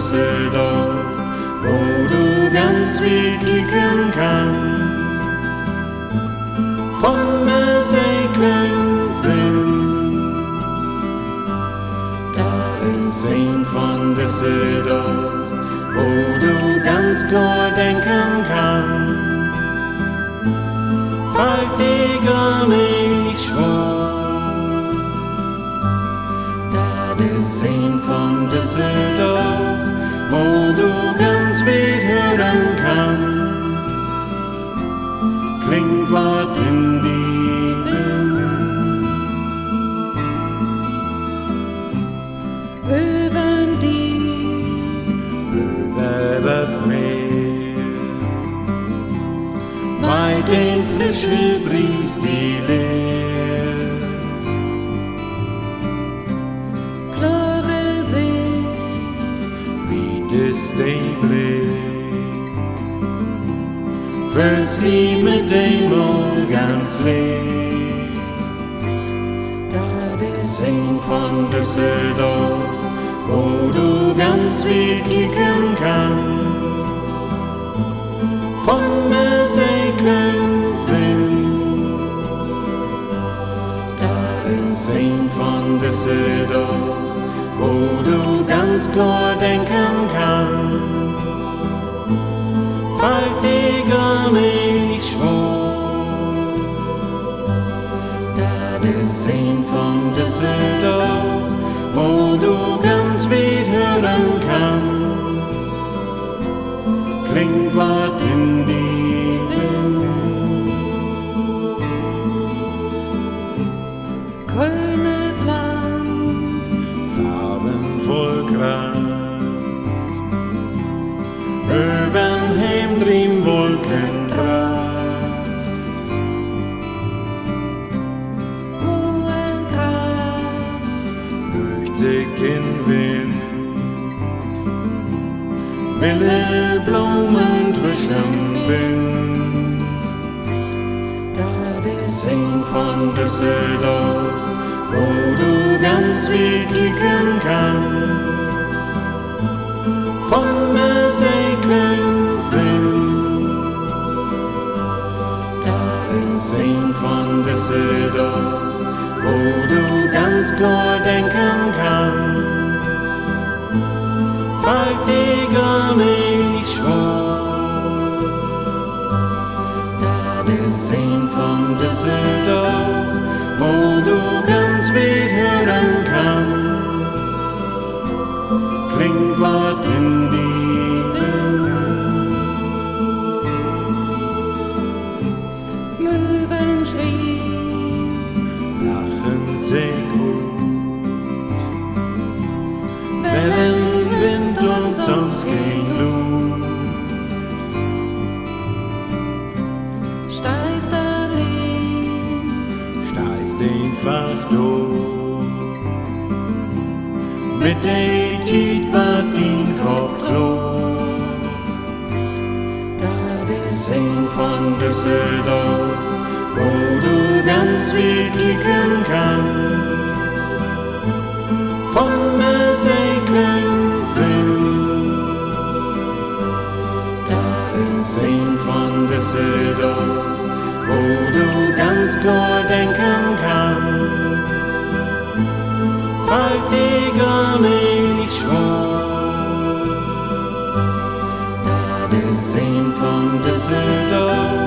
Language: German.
von Düsseldorf, wo du ganz weit kicken kannst. Von der Seeklingwind, da ist ein von Düsseldorf, wo du ganz klar denken kannst. Fällt dir gar nicht schwer. Ein von Düsseldorf, Über die über das Meer. Bei den frischen Bries die Leer. klare See, wie dein Blick. Füllst die mit dem ganz leer. Ein von Düsseldorf, wo du ganz weit kicken kannst. Von der Seeklingwind. Da ist ein von Düsseldorf, wo du ganz klar denken kannst. Fällt dir gar nicht schwer. Das ist ein von Düsseldorf, Wilde Blumen zwischen Wind. Das ist ein von Düsseldorf, wo du ganz weit kicken kannst. Von der Seeklingwind. Da ist ein von Düsseldorf, wo du ganz klar denken kannst. Ein von Düsseldorf, wo du ganz weit hören kannst. Klingt was in Wind. Möwen schlief, Lachen sehr gut. Wellen, einfach durch. Mit der Tiet war den Kopf. Das ist ein von Düsseldorf, wo du ganz weit kicken kannst. Von der Seeklingwind. Das ist ein von Düsseldorf, wo du ganz klar denken kannst. von der Seele.